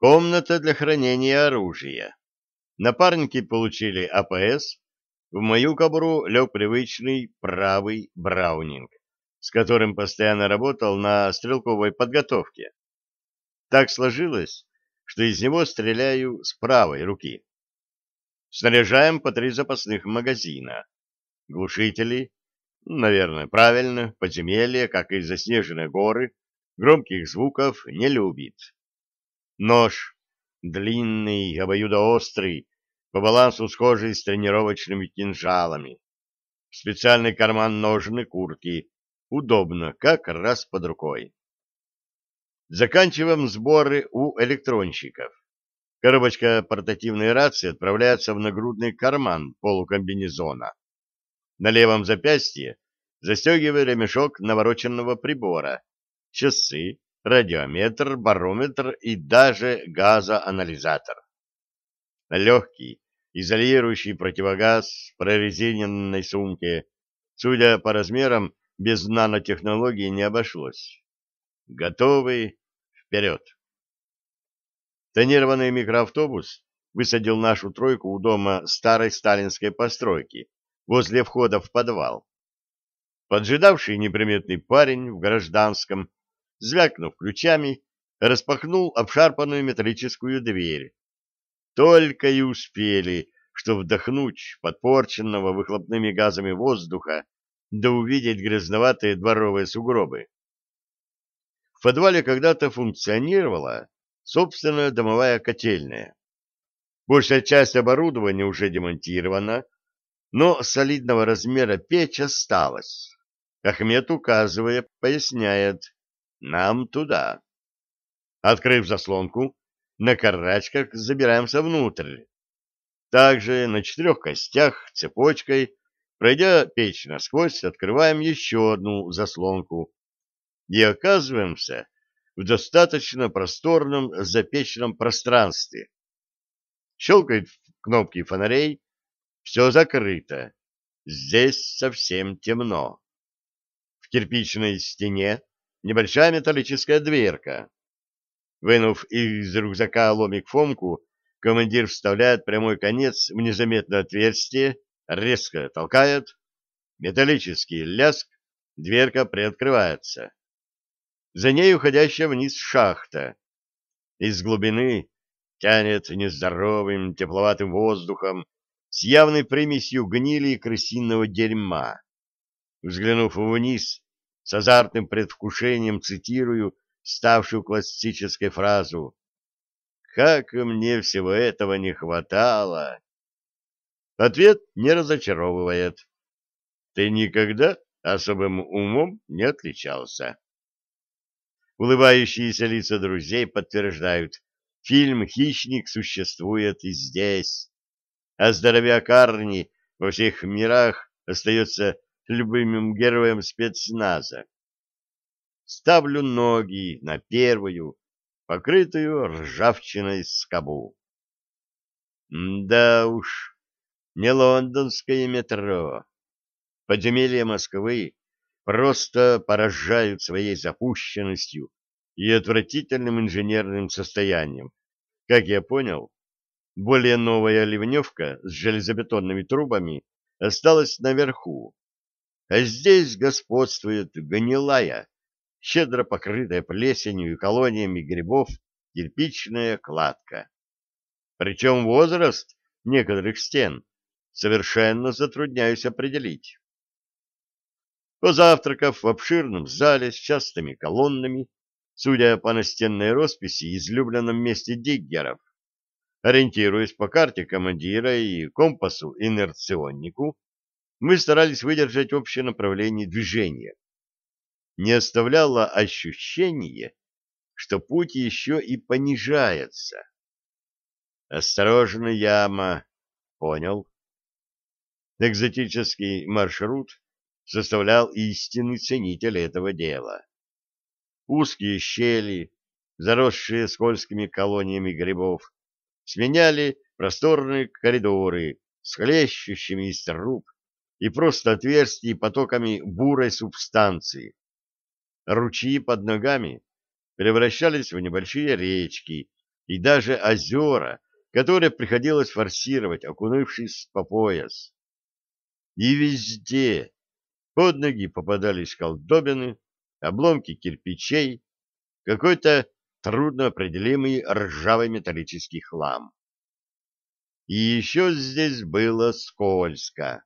Комната для хранения оружия. Напарники получили АПС, в мою кобуру лег привычный правый браунинг, с которым постоянно работал на стрелковой подготовке. Так сложилось, что из него стреляю с правой руки. Снаряжаем по три запасных магазина. Глушители, наверное, правильно, подземелье, как и заснеженные горы, громких звуков не любит. Нож, длинный, обоюдоострый, по балансу схожий с тренировочными кинжалами. Специальный карман ножны куртки. Удобно, как раз под рукой. Заканчиваем сборы у электронщиков. Коробочка портативной рации отправляется в нагрудный карман полукомбинезона. На левом запястье застегиваю ремешок навороченного прибора, часы, радиометр, барометр и даже газоанализатор. Легкий, изолирующий противогаз в прорезиненной сумке, судя по размерам, без нанотехнологий не обошлось. Готовый вперед! Тонированный микроавтобус высадил нашу тройку у дома старой сталинской постройки, возле входа в подвал. Поджидавший неприметный парень в гражданском, звякнув ключами, распахнул обшарпанную металлическую дверь. Только и успели, что вдохнуть подпорченного выхлопными газами воздуха, да увидеть грязноватые дворовые сугробы. В подвале когда-то функционировала собственная домовая котельная. Большая часть оборудования уже демонтирована, но солидного размера печь осталась. Ахмед, указывая, поясняет, нам туда. Открыв заслонку, на карачках забираемся внутрь. Также на четырех костях цепочкой, пройдя печь насквозь, открываем еще одну заслонку и оказываемся в достаточно просторном запечном пространстве. Щелкают кнопки фонарей, все закрыто. Здесь совсем темно. В кирпичной стене небольшая металлическая дверка. Вынув из рюкзака ломик Фомку, командир вставляет прямой конец в незаметное отверстие, резко толкает. Металлический ляск, дверка приоткрывается за ней уходящая вниз шахта. Из глубины тянет нездоровым тепловатым воздухом с явной примесью гнили и крысиного дерьма. Взглянув вниз, с азартным предвкушением цитирую ставшую классической фразу «Как мне всего этого не хватало!» Ответ не разочаровывает. Ты никогда особым умом не отличался. Улыбающиеся лица друзей подтверждают, фильм «Хищник» существует и здесь. А здоровяк Арни во всех мирах остается любимым героем спецназа. Ставлю ноги на первую, покрытую ржавчиной скобу. Да уж, не лондонское метро. Подземелья Москвы просто поражают своей запущенностью и отвратительным инженерным состоянием. Как я понял, более новая ливневка с железобетонными трубами осталась наверху, а здесь господствует гнилая, щедро покрытая плесенью и колониями грибов кирпичная кладка. Причем возраст некоторых стен совершенно затрудняюсь определить. Позавтракав в обширном зале с частыми колоннами, судя по настенной росписи, излюбленном месте диггеров, ориентируясь по карте командира и компасу инерционнику, мы старались выдержать общее направление движения. Не оставляло ощущение, что путь еще и понижается. Осторожно, яма. Понял. Экзотический маршрут составлял истинный ценитель этого дела. Узкие щели, заросшие скользкими колониями грибов, сменяли просторные коридоры с хлещущими из труб и просто отверстий потоками бурой субстанции. Ручьи под ногами превращались в небольшие речки и даже озера, которые приходилось форсировать, окунувшись по пояс. И везде под ноги попадались колдобины, обломки кирпичей, какой-то трудноопределимый ржавый металлический хлам. И еще здесь было скользко.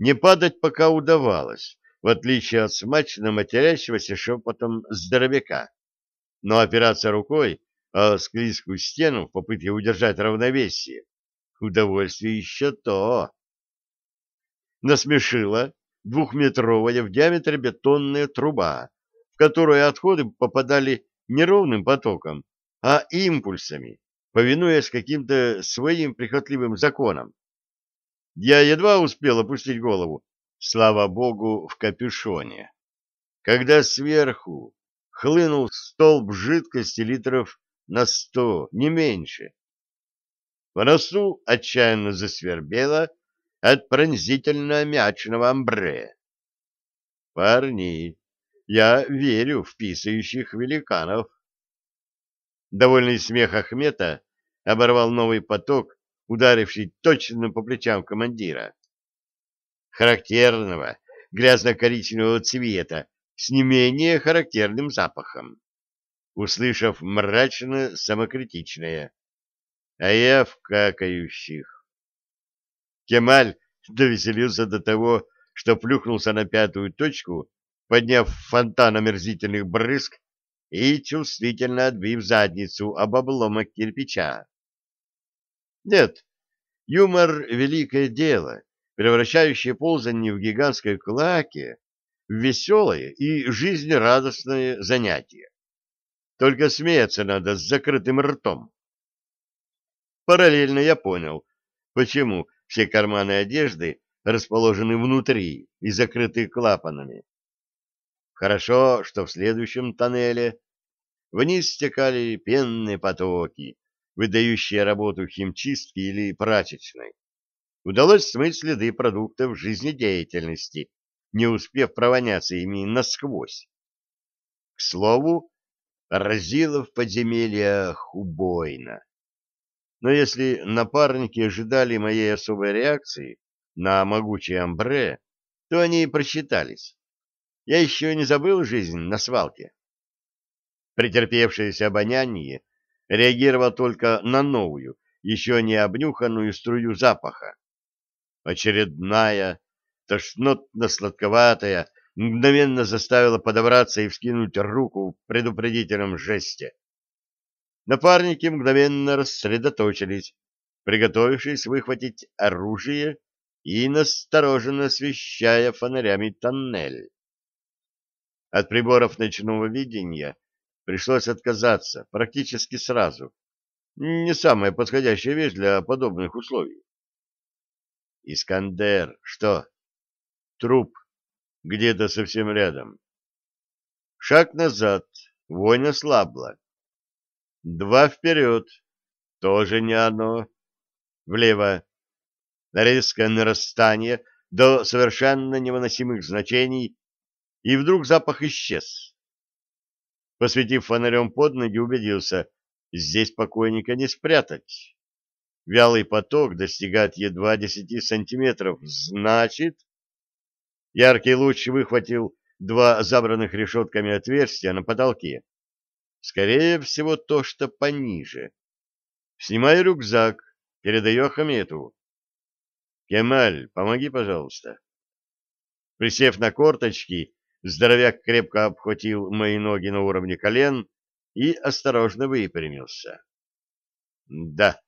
Не падать пока удавалось, в отличие от смачно матерящегося шепотом здоровяка. Но опираться рукой о склизкую стену в попытке удержать равновесие — удовольствие еще то. Насмешила двухметровая в диаметре бетонная труба, в которую отходы попадали не ровным потоком, а импульсами, повинуясь каким-то своим прихотливым законам. Я едва успел опустить голову, слава богу, в капюшоне, когда сверху хлынул столб жидкости литров на сто, не меньше. В носу отчаянно засвербело от пронзительно-мячного амбре. Парни, я верю в писающих великанов. Довольный смех Ахмета оборвал новый поток, ударивший точно по плечам командира. Характерного грязно-коричневого цвета с не менее характерным запахом. Услышав мрачно самокритичное, а я в какающих. Кемаль довеселился до того, что плюхнулся на пятую точку, подняв фонтан омерзительных брызг и чувствительно отбив задницу об обломок кирпича. Нет, юмор — великое дело, превращающее ползание в гигантской клаке в веселое и жизнерадостное занятие. Только смеяться надо с закрытым ртом. Параллельно я понял, почему все карманы одежды расположены внутри и закрыты клапанами. Хорошо, что в следующем тоннеле вниз стекали пенные потоки, выдающие работу химчистки или прачечной. Удалось смыть следы продуктов жизнедеятельности, не успев провоняться ими насквозь. К слову, разило в подземельях убойно. Но если напарники ожидали моей особой реакции на могучий амбре, то они и просчитались. Я еще не забыл жизнь на свалке. Претерпевшееся обоняние реагировало только на новую, еще не обнюханную струю запаха. Очередная, тошнотно-сладковатая, мгновенно заставила подобраться и вскинуть руку в предупредительном жесте. Напарники мгновенно рассредоточились, приготовившись выхватить оружие и настороженно освещая фонарями тоннель. От приборов ночного видения пришлось отказаться практически сразу. Не самая подходящая вещь для подобных условий. Искандер, что? Труп. Где-то совсем рядом. Шаг назад. Вонь ослабла. Два вперед. Тоже не оно. Влево. Резкое нарастание до совершенно невыносимых значений, и вдруг запах исчез. Посветив фонарем под ноги, убедился, здесь покойника не спрятать. Вялый поток достигает едва десяти сантиметров. Значит, яркий луч выхватил два забранных решетками отверстия на потолке. Скорее всего, то, что пониже. Снимаю рюкзак, передаю Ахмету. Кемаль, помоги, пожалуйста. Присев на корточки, здоровяк крепко обхватил мои ноги на уровне колен и осторожно выпрямился. Да.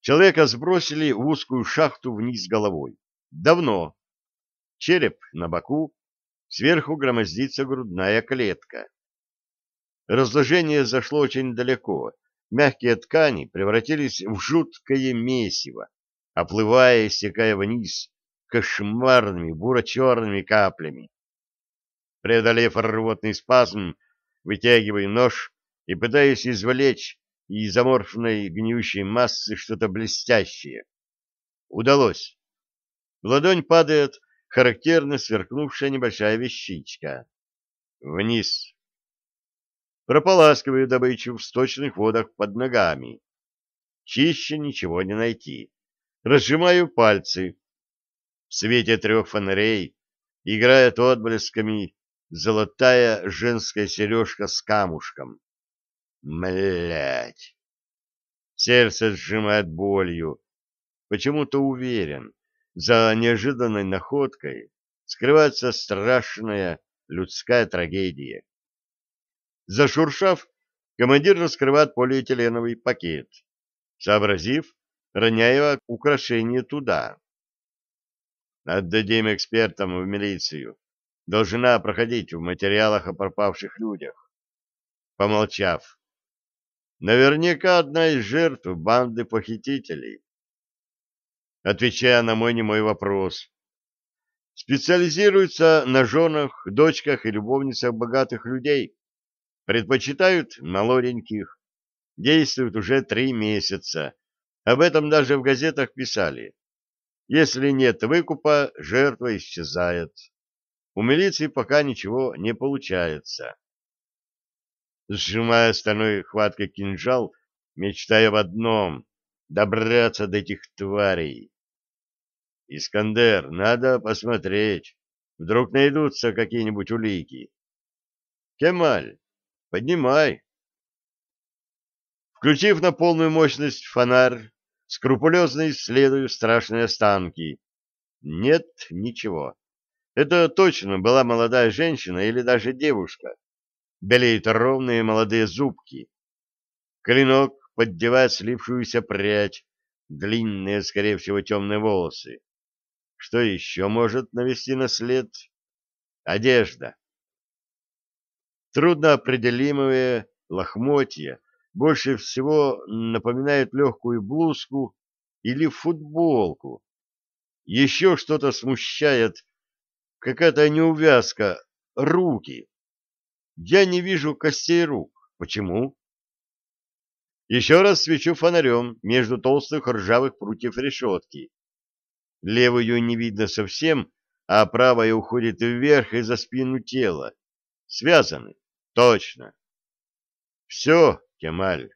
Человека сбросили в узкую шахту вниз головой. Давно. Череп на боку, сверху громоздится грудная клетка. Разложение зашло очень далеко. Мягкие ткани превратились в жуткое месиво, оплывая и стекая вниз кошмарными буро-черными каплями. Преодолев рвотный спазм, вытягиваю нож и пытаюсь извлечь из аморфной гниющей массы что-то блестящее. Удалось. В ладонь падает характерно сверкнувшая небольшая вещичка. Вниз. прополаскиваю добычу в сточных водах под ногами. Чище ничего не найти. Разжимаю пальцы. В свете трех фонарей играет отблесками золотая женская сережка с камушком. Млять! Сердце сжимает болью. Почему-то уверен, за неожиданной находкой скрывается страшная людская трагедия. Зашуршав, командир раскрывает полиэтиленовый пакет. Сообразив, роняя украшение туда. Отдадим экспертам в милицию. Должна проходить в материалах о пропавших людях. Помолчав. Наверняка одна из жертв банды похитителей. Отвечая на мой немой вопрос. Специализируются на женах, дочках и любовницах богатых людей. Предпочитают молоденьких. Действуют уже три месяца. Об этом даже в газетах писали. Если нет выкупа, жертва исчезает. У милиции пока ничего не получается. Сжимая стальной хваткой кинжал, мечтая в одном — добраться до этих тварей. Искандер, надо посмотреть. Вдруг найдутся какие-нибудь улики. Кемаль, поднимай. Включив на полную мощность фонарь, скрупулезно исследую страшные останки. Нет ничего. Это точно была молодая женщина или даже девушка. Белеют ровные молодые зубки. Клинок поддевает слипшуюся прядь, длинные, скорее всего, темные волосы. Что еще может навести на след? Одежда. Трудно определимые лохмотья больше всего напоминают легкую блузку или футболку. Еще что-то смущает, какая-то неувязка, руки. Я не вижу костей рук. Почему? Еще раз свечу фонарем между толстых ржавых прутьев решетки. Левую не видно совсем, а правая уходит вверх и за спину тела. Связаны. Точно. Все, Кемаль.